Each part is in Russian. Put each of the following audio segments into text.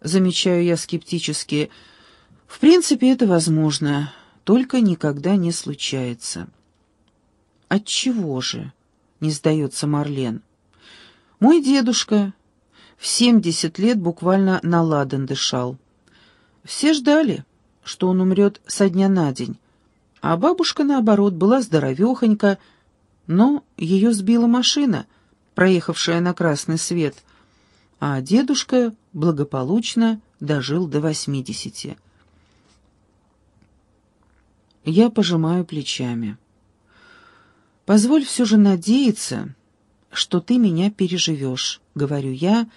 замечаю я скептически. В принципе, это возможно, только никогда не случается. Отчего же? Не сдается Марлен. Мой дедушка в семьдесят лет буквально на ладан дышал. Все ждали, что он умрет со дня на день, а бабушка, наоборот, была здоровехонька, но ее сбила машина, проехавшая на красный свет, а дедушка благополучно дожил до восьмидесяти. Я пожимаю плечами. «Позволь все же надеяться, что ты меня переживешь», — говорю я,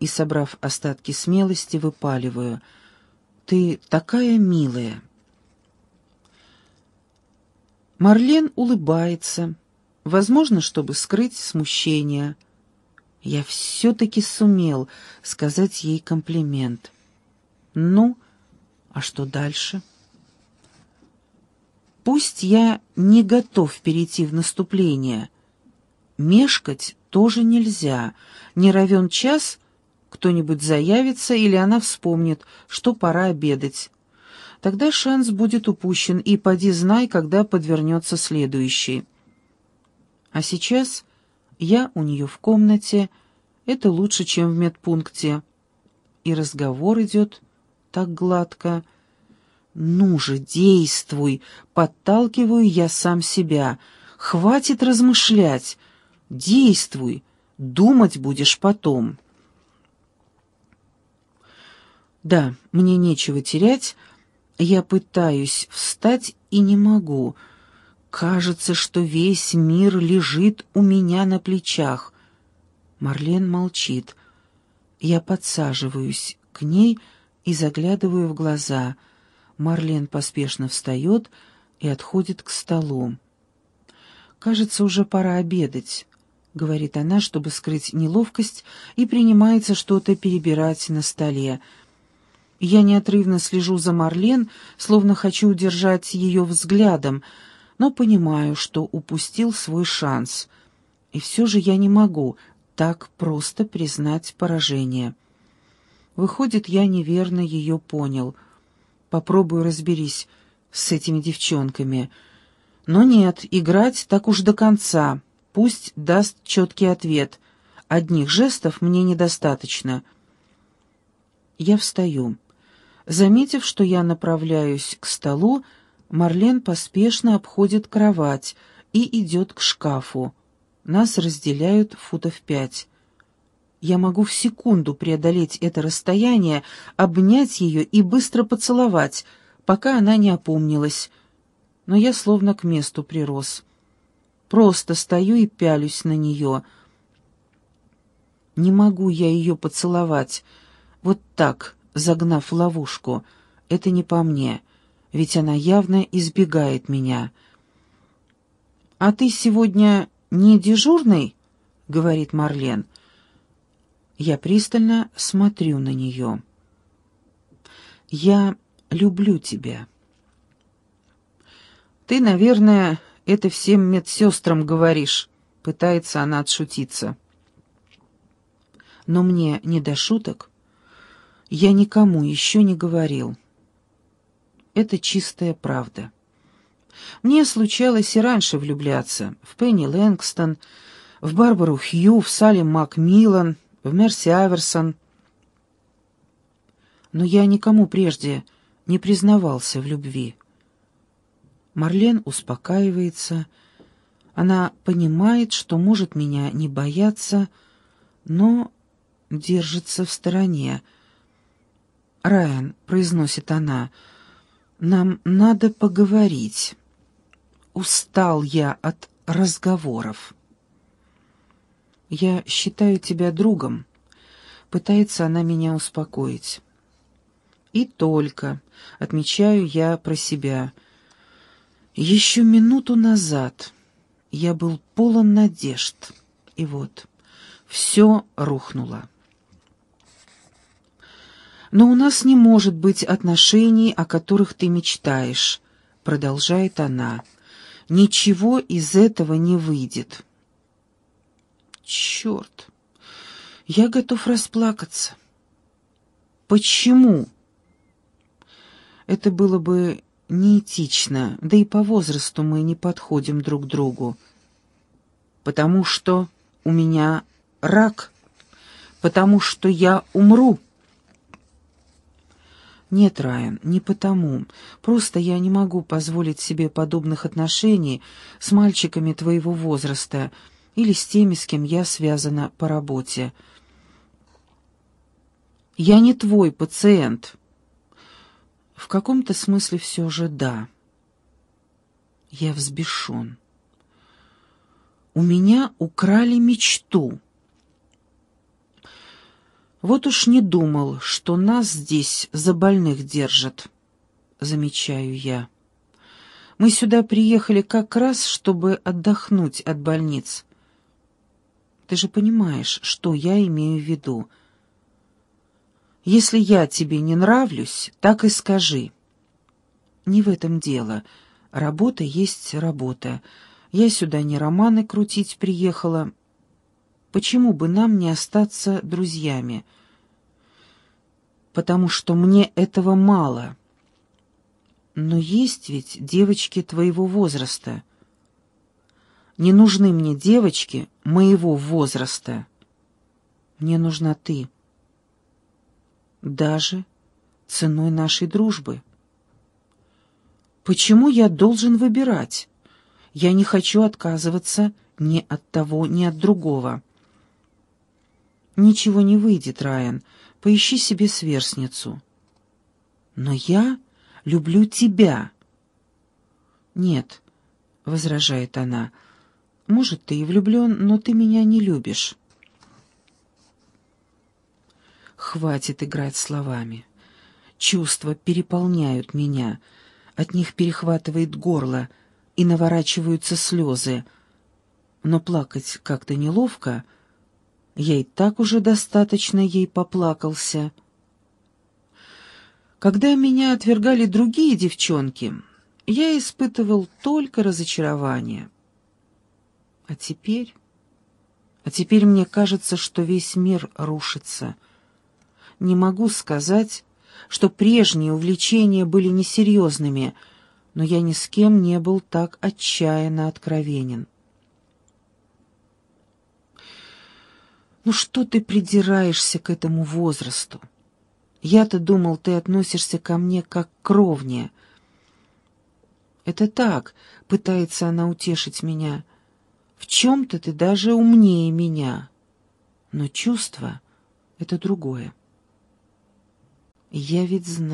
и, собрав остатки смелости, выпаливаю. «Ты такая милая». Марлен улыбается, возможно, чтобы скрыть смущение. Я все-таки сумел сказать ей комплимент. Ну, а что дальше?» Пусть я не готов перейти в наступление. Мешкать тоже нельзя. Не равен час, кто-нибудь заявится или она вспомнит, что пора обедать. Тогда шанс будет упущен, и поди знай, когда подвернется следующий. А сейчас я у нее в комнате, это лучше, чем в медпункте. И разговор идет так гладко, «Ну же, действуй!» — подталкиваю я сам себя. «Хватит размышлять! Действуй! Думать будешь потом!» Да, мне нечего терять. Я пытаюсь встать и не могу. Кажется, что весь мир лежит у меня на плечах. Марлен молчит. Я подсаживаюсь к ней и заглядываю в глаза — Марлен поспешно встает и отходит к столу. «Кажется, уже пора обедать», — говорит она, чтобы скрыть неловкость, и принимается что-то перебирать на столе. Я неотрывно слежу за Марлен, словно хочу удержать ее взглядом, но понимаю, что упустил свой шанс. И все же я не могу так просто признать поражение. Выходит, я неверно ее понял — Попробую разберись с этими девчонками. Но нет, играть так уж до конца. Пусть даст четкий ответ. Одних жестов мне недостаточно. Я встаю. Заметив, что я направляюсь к столу, Марлен поспешно обходит кровать и идет к шкафу. Нас разделяют футов пять. Я могу в секунду преодолеть это расстояние, обнять ее и быстро поцеловать, пока она не опомнилась. Но я словно к месту прирос. Просто стою и пялюсь на нее. Не могу я ее поцеловать. Вот так, загнав ловушку. Это не по мне, ведь она явно избегает меня. «А ты сегодня не дежурный?» — говорит Марлен. Я пристально смотрю на нее. «Я люблю тебя». «Ты, наверное, это всем медсестрам говоришь», — пытается она отшутиться. «Но мне не до шуток. Я никому еще не говорил. Это чистая правда. Мне случалось и раньше влюбляться. В Пенни Лэнгстон, в Барбару Хью, в Салли Макмиллан, в Мерси Аверсон. Но я никому прежде не признавался в любви. Марлен успокаивается. Она понимает, что может меня не бояться, но держится в стороне. «Райан», — произносит она, — «нам надо поговорить. Устал я от разговоров». «Я считаю тебя другом», — пытается она меня успокоить. «И только», — отмечаю я про себя. «Еще минуту назад я был полон надежд, и вот все рухнуло». «Но у нас не может быть отношений, о которых ты мечтаешь», — продолжает она. «Ничего из этого не выйдет». Черт! Я готов расплакаться. Почему? Это было бы неэтично, да и по возрасту мы не подходим друг другу. Потому что у меня рак, потому что я умру. Нет, Райан, не потому. Просто я не могу позволить себе подобных отношений с мальчиками твоего возраста или с теми, с кем я связана по работе. Я не твой пациент. В каком-то смысле все же да. Я взбешен. У меня украли мечту. Вот уж не думал, что нас здесь за больных держат, замечаю я. Мы сюда приехали как раз, чтобы отдохнуть от больниц. Ты же понимаешь, что я имею в виду. Если я тебе не нравлюсь, так и скажи. Не в этом дело. Работа есть работа. Я сюда не романы крутить приехала, Почему бы нам не остаться друзьями? Потому что мне этого мало. Но есть ведь девочки твоего возраста. Не нужны мне девочки моего возраста. Мне нужна ты. Даже ценой нашей дружбы. Почему я должен выбирать? Я не хочу отказываться ни от того, ни от другого. «Ничего не выйдет, Райан. Поищи себе сверстницу». «Но я люблю тебя». «Нет», — возражает она, — «может, ты и влюблен, но ты меня не любишь». Хватит играть словами. Чувства переполняют меня, от них перехватывает горло, и наворачиваются слезы. Но плакать как-то неловко, я и так уже достаточно ей поплакался. Когда меня отвергали другие девчонки, я испытывал только разочарование. А теперь... А теперь мне кажется, что весь мир рушится. Не могу сказать, что прежние увлечения были несерьезными, но я ни с кем не был так отчаянно откровенен. Ну что ты придираешься к этому возрасту? Я-то думал, ты относишься ко мне как к кровне. Это так, пытается она утешить меня. В чем-то ты даже умнее меня. Но чувство — это другое. Я ведь знаю.